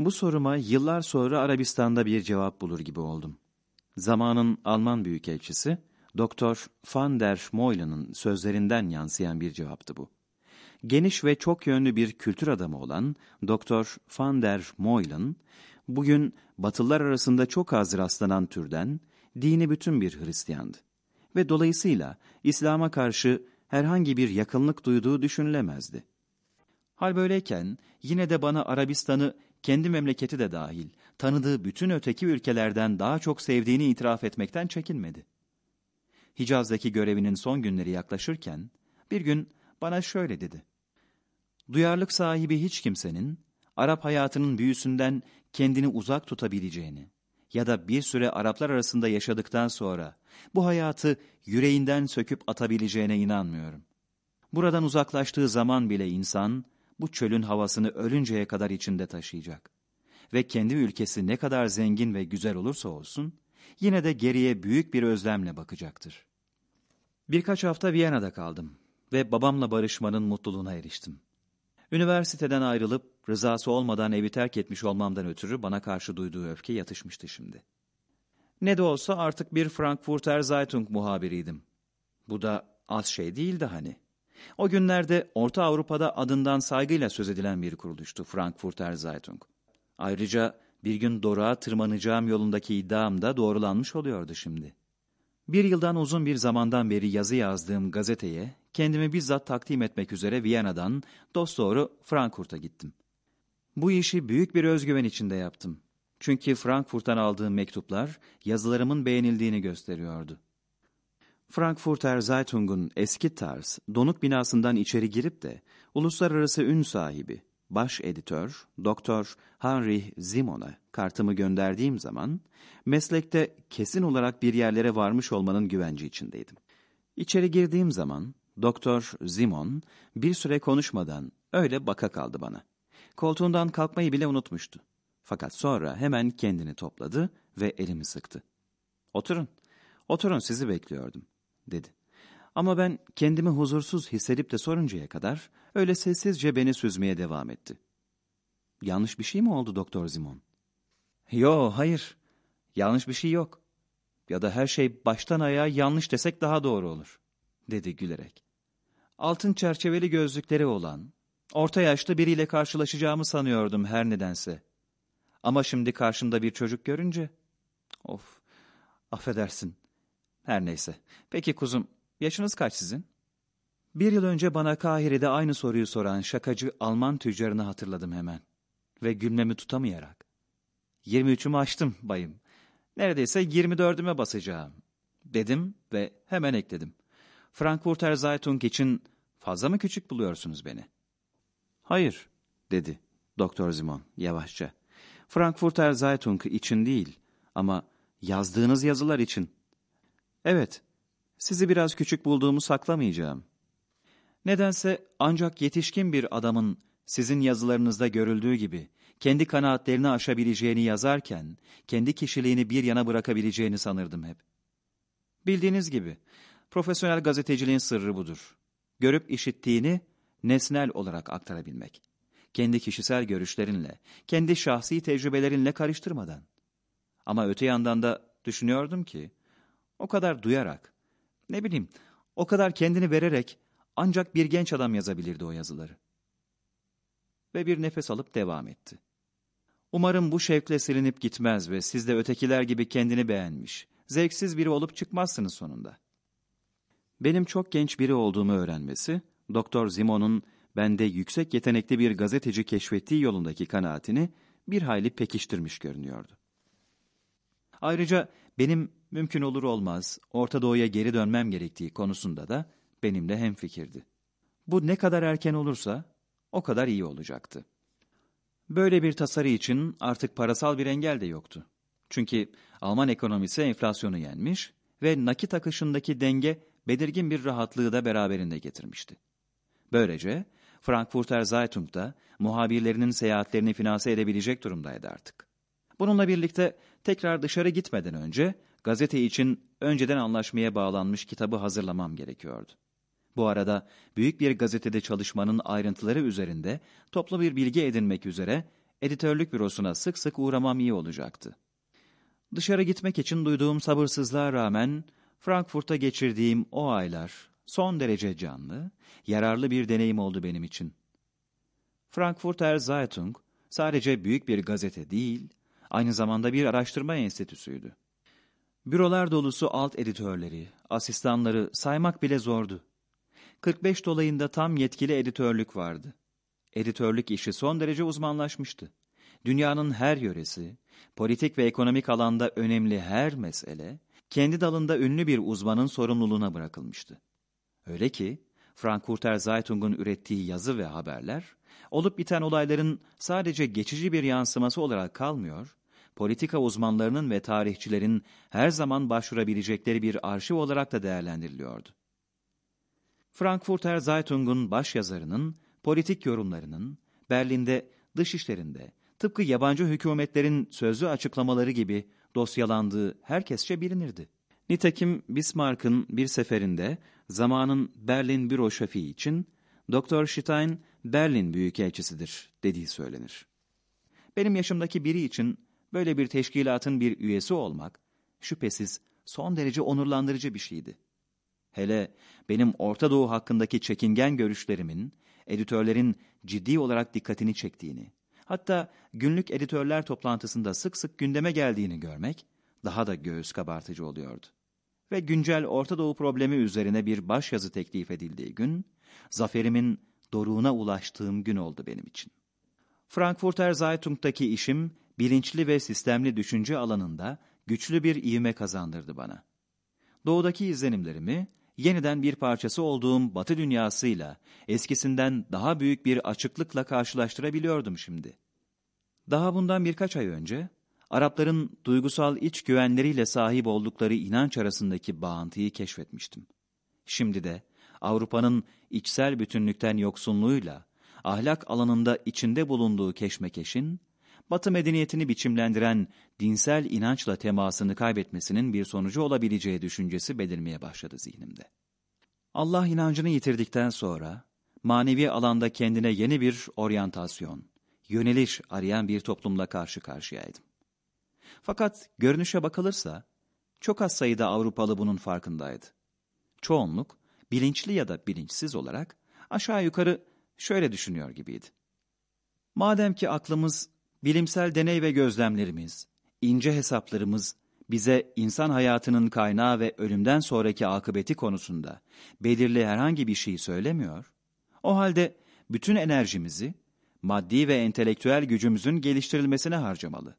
Bu soruma yıllar sonra Arabistan'da bir cevap bulur gibi oldum. Zamanın Alman büyükelçisi, Doktor van der Meulen'ın sözlerinden yansıyan bir cevaptı bu. Geniş ve çok yönlü bir kültür adamı olan Doktor van der Meulen, bugün Batılılar arasında çok az rastlanan türden, dini bütün bir Hristiyandı. Ve dolayısıyla İslam'a karşı herhangi bir yakınlık duyduğu düşünülemezdi. Hal böyleyken yine de bana Arabistan'ı kendi memleketi de dahil tanıdığı bütün öteki ülkelerden daha çok sevdiğini itiraf etmekten çekinmedi. Hicaz'daki görevinin son günleri yaklaşırken bir gün bana şöyle dedi. Duyarlık sahibi hiç kimsenin Arap hayatının büyüsünden kendini uzak tutabileceğini ya da bir süre Araplar arasında yaşadıktan sonra bu hayatı yüreğinden söküp atabileceğine inanmıyorum. Buradan uzaklaştığı zaman bile insan bu çölün havasını ölünceye kadar içinde taşıyacak. Ve kendi ülkesi ne kadar zengin ve güzel olursa olsun, yine de geriye büyük bir özlemle bakacaktır. Birkaç hafta Viyana'da kaldım ve babamla barışmanın mutluluğuna eriştim. Üniversiteden ayrılıp rızası olmadan evi terk etmiş olmamdan ötürü bana karşı duyduğu öfke yatışmıştı şimdi. Ne de olsa artık bir Frankfurter Zeitung muhabiriydim. Bu da az şey değildi hani. O günlerde Orta Avrupa'da adından saygıyla söz edilen bir kuruluştu Frankfurter Zeitung. Ayrıca bir gün doruğa tırmanacağım yolundaki iddiam da doğrulanmış oluyordu şimdi. Bir yıldan uzun bir zamandan beri yazı yazdığım gazeteye kendimi bizzat takdim etmek üzere Viyana'dan dosdoğru Frankfurt'a gittim. Bu işi büyük bir özgüven içinde yaptım. Çünkü Frankfurt'tan aldığım mektuplar yazılarımın beğenildiğini gösteriyordu. Frankfurter Zeitung'un eski tarz, donuk binasından içeri girip de uluslararası ün sahibi, baş editör, Doktor Henry Zimon'a kartımı gönderdiğim zaman, meslekte kesin olarak bir yerlere varmış olmanın güvence içindeydim. İçeri girdiğim zaman, Doktor Zimon bir süre konuşmadan öyle baka kaldı bana. Koltuğundan kalkmayı bile unutmuştu. Fakat sonra hemen kendini topladı ve elimi sıktı. Oturun, oturun sizi bekliyordum dedi. Ama ben kendimi huzursuz hissedip de soruncaya kadar öyle sessizce beni süzmeye devam etti. Yanlış bir şey mi oldu Doktor Zimon? Yo, hayır. Yanlış bir şey yok. Ya da her şey baştan ayağa yanlış desek daha doğru olur, dedi gülerek. Altın çerçeveli gözlükleri olan, orta yaşlı biriyle karşılaşacağımı sanıyordum her nedense. Ama şimdi karşımda bir çocuk görünce, of, affedersin, her neyse. Peki kuzum, yaşınız kaç sizin? Bir yıl önce bana Kahire'de aynı soruyu soran şakacı Alman tüccarını hatırladım hemen. Ve gülmemi tutamayarak. 23'ümü açtım bayım. Neredeyse 24'üme basacağım. Dedim ve hemen ekledim. Frankfurter Zeitung için fazla mı küçük buluyorsunuz beni? Hayır, dedi Doktor Zimon yavaşça. Frankfurter Zeitung için değil ama yazdığınız yazılar için. Evet, sizi biraz küçük bulduğumu saklamayacağım. Nedense ancak yetişkin bir adamın sizin yazılarınızda görüldüğü gibi kendi kanaatlerini aşabileceğini yazarken kendi kişiliğini bir yana bırakabileceğini sanırdım hep. Bildiğiniz gibi profesyonel gazeteciliğin sırrı budur. Görüp işittiğini nesnel olarak aktarabilmek. Kendi kişisel görüşlerinle, kendi şahsi tecrübelerinle karıştırmadan. Ama öte yandan da düşünüyordum ki o kadar duyarak, ne bileyim, o kadar kendini vererek ancak bir genç adam yazabilirdi o yazıları. Ve bir nefes alıp devam etti. Umarım bu şevkle silinip gitmez ve siz de ötekiler gibi kendini beğenmiş, zevksiz biri olup çıkmazsınız sonunda. Benim çok genç biri olduğumu öğrenmesi, Doktor Zimon'un bende yüksek yetenekli bir gazeteci keşfettiği yolundaki kanaatini bir hayli pekiştirmiş görünüyordu. Ayrıca benim mümkün olur olmaz Orta Doğu'ya geri dönmem gerektiği konusunda da benimle hemfikirdi. Bu ne kadar erken olursa o kadar iyi olacaktı. Böyle bir tasarı için artık parasal bir engel de yoktu. Çünkü Alman ekonomisi enflasyonu yenmiş ve nakit akışındaki denge belirgin bir rahatlığı da beraberinde getirmişti. Böylece Frankfurter Zeitung'da muhabirlerinin seyahatlerini finanse edebilecek durumdaydı artık. Bununla birlikte tekrar dışarı gitmeden önce gazete için önceden anlaşmaya bağlanmış kitabı hazırlamam gerekiyordu. Bu arada büyük bir gazetede çalışmanın ayrıntıları üzerinde toplu bir bilgi edinmek üzere editörlük bürosuna sık sık uğramam iyi olacaktı. Dışarı gitmek için duyduğum sabırsızlığa rağmen Frankfurt'ta geçirdiğim o aylar son derece canlı, yararlı bir deneyim oldu benim için. Frankfurter Zeitung sadece büyük bir gazete değil, aynı zamanda bir araştırma enstitüsüydü. Bürolar dolusu alt editörleri, asistanları saymak bile zordu. 45 dolayında tam yetkili editörlük vardı. Editörlük işi son derece uzmanlaşmıştı. Dünyanın her yöresi, politik ve ekonomik alanda önemli her mesele, kendi dalında ünlü bir uzmanın sorumluluğuna bırakılmıştı. Öyle ki, Frankfurter Zeitung'un ürettiği yazı ve haberler, olup biten olayların sadece geçici bir yansıması olarak kalmıyor, politika uzmanlarının ve tarihçilerin her zaman başvurabilecekleri bir arşiv olarak da değerlendiriliyordu. Frankfurter Zeitung'un başyazarının politik yorumlarının Berlin'de, dışişlerinde, tıpkı yabancı hükümetlerin sözlü açıklamaları gibi dosyalandığı herkesçe bilinirdi. Nitekim Bismarck'ın bir seferinde zamanın Berlin büro şefi için Dr. Stein Berlin Büyükelçisidir dediği söylenir. Benim yaşımdaki biri için böyle bir teşkilatın bir üyesi olmak şüphesiz son derece onurlandırıcı bir şeydi. Hele benim Orta Doğu hakkındaki çekingen görüşlerimin editörlerin ciddi olarak dikkatini çektiğini, hatta günlük editörler toplantısında sık sık gündeme geldiğini görmek daha da göğüs kabartıcı oluyordu. Ve güncel Orta Doğu problemi üzerine bir başyazı teklif edildiği gün, zaferimin doruğuna ulaştığım gün oldu benim için. Frankfurter Zeitung'daki işim, bilinçli ve sistemli düşünce alanında güçlü bir ivme kazandırdı bana. Doğudaki izlenimlerimi, yeniden bir parçası olduğum batı dünyasıyla eskisinden daha büyük bir açıklıkla karşılaştırabiliyordum şimdi. Daha bundan birkaç ay önce, Arapların duygusal iç güvenleriyle sahip oldukları inanç arasındaki bağıntıyı keşfetmiştim. Şimdi de Avrupa'nın içsel bütünlükten yoksunluğuyla, ahlak alanında içinde bulunduğu keşmekeşin, Batı medeniyetini biçimlendiren dinsel inançla temasını kaybetmesinin bir sonucu olabileceği düşüncesi belirmeye başladı zihnimde. Allah inancını yitirdikten sonra, manevi alanda kendine yeni bir oryantasyon, yöneliş arayan bir toplumla karşı karşıyaydım. Fakat görünüşe bakılırsa, çok az sayıda Avrupalı bunun farkındaydı. Çoğunluk, bilinçli ya da bilinçsiz olarak aşağı yukarı şöyle düşünüyor gibiydi. Madem ki aklımız Bilimsel deney ve gözlemlerimiz, ince hesaplarımız bize insan hayatının kaynağı ve ölümden sonraki akıbeti konusunda belirli herhangi bir şey söylemiyor. O halde bütün enerjimizi maddi ve entelektüel gücümüzün geliştirilmesine harcamalı.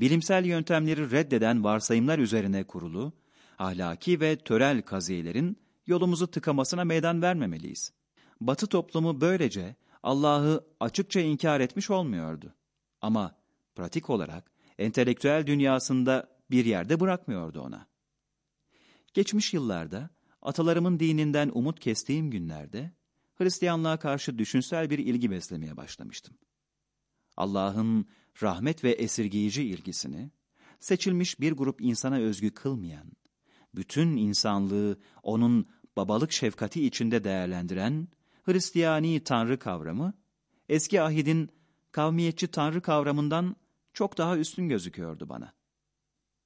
Bilimsel yöntemleri reddeden varsayımlar üzerine kurulu, ahlaki ve törel kaziyelerin yolumuzu tıkamasına meydan vermemeliyiz. Batı toplumu böylece Allah'ı açıkça inkar etmiş olmuyordu. Ama pratik olarak entelektüel dünyasında bir yerde bırakmıyordu ona. Geçmiş yıllarda atalarımın dininden umut kestiğim günlerde Hristiyanlığa karşı düşünsel bir ilgi beslemeye başlamıştım. Allah'ın rahmet ve esirgeyici ilgisini seçilmiş bir grup insana özgü kılmayan, bütün insanlığı onun babalık şefkati içinde değerlendiren Hristiyani tanrı kavramı, eski ahidin kavmiyetçi tanrı kavramından çok daha üstün gözüküyordu bana.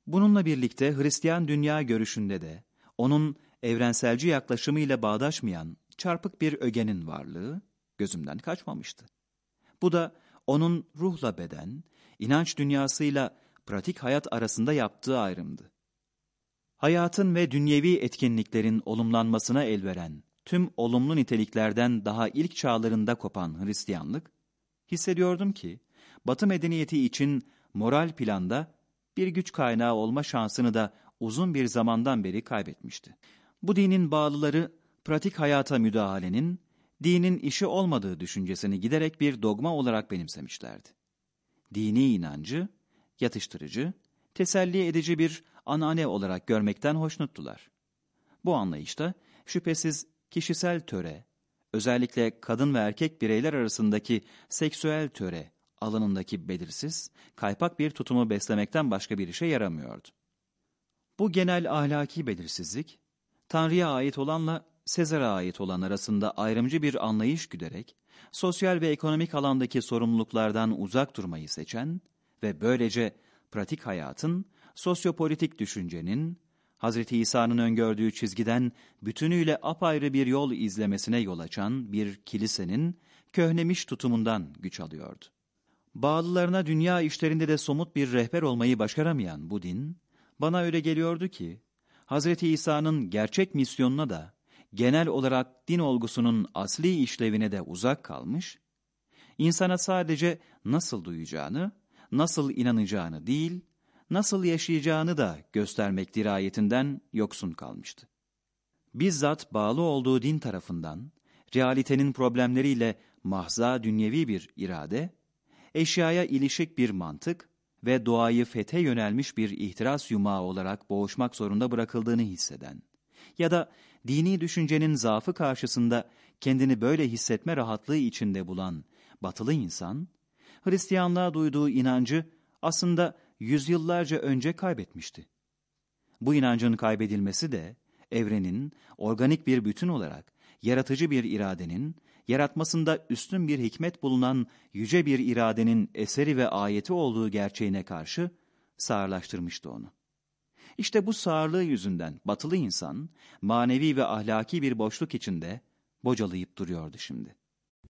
Bununla birlikte Hristiyan dünya görüşünde de onun evrenselci yaklaşımıyla bağdaşmayan çarpık bir ögenin varlığı gözümden kaçmamıştı. Bu da onun ruhla beden, inanç dünyasıyla pratik hayat arasında yaptığı ayrımdı. Hayatın ve dünyevi etkinliklerin olumlanmasına elveren tüm olumlu niteliklerden daha ilk çağlarında kopan Hristiyanlık, Hissediyordum ki, Batı medeniyeti için moral planda bir güç kaynağı olma şansını da uzun bir zamandan beri kaybetmişti. Bu dinin bağlıları pratik hayata müdahalenin, dinin işi olmadığı düşüncesini giderek bir dogma olarak benimsemişlerdi. Dini inancı, yatıştırıcı, teselli edici bir anane olarak görmekten hoşnuttular. Bu anlayışta şüphesiz kişisel töre, özellikle kadın ve erkek bireyler arasındaki seksüel töre alanındaki belirsiz, kaypak bir tutumu beslemekten başka bir işe yaramıyordu. Bu genel ahlaki belirsizlik, Tanrı'ya ait olanla Sezar'a ait olan arasında ayrımcı bir anlayış güderek, sosyal ve ekonomik alandaki sorumluluklardan uzak durmayı seçen ve böylece pratik hayatın, sosyopolitik düşüncenin, Hz. İsa'nın öngördüğü çizgiden bütünüyle apayrı bir yol izlemesine yol açan bir kilisenin köhnemiş tutumundan güç alıyordu. Bağlılarına dünya işlerinde de somut bir rehber olmayı başaramayan bu din, bana öyle geliyordu ki, Hz. İsa'nın gerçek misyonuna da, genel olarak din olgusunun asli işlevine de uzak kalmış, insana sadece nasıl duyacağını, nasıl inanacağını değil, nasıl yaşayacağını da göstermek dirayetinden yoksun kalmıştı. Bizzat bağlı olduğu din tarafından, realitenin problemleriyle mahza dünyevi bir irade, eşyaya ilişik bir mantık ve doğayı fete yönelmiş bir ihtiras yumağı olarak boğuşmak zorunda bırakıldığını hisseden ya da dini düşüncenin zaafı karşısında kendini böyle hissetme rahatlığı içinde bulan batılı insan, Hristiyanlığa duyduğu inancı aslında yüzyıllarca önce kaybetmişti. Bu inancın kaybedilmesi de evrenin organik bir bütün olarak yaratıcı bir iradenin, yaratmasında üstün bir hikmet bulunan yüce bir iradenin eseri ve ayeti olduğu gerçeğine karşı sağırlaştırmıştı onu. İşte bu sağırlığı yüzünden batılı insan manevi ve ahlaki bir boşluk içinde bocalayıp duruyordu şimdi.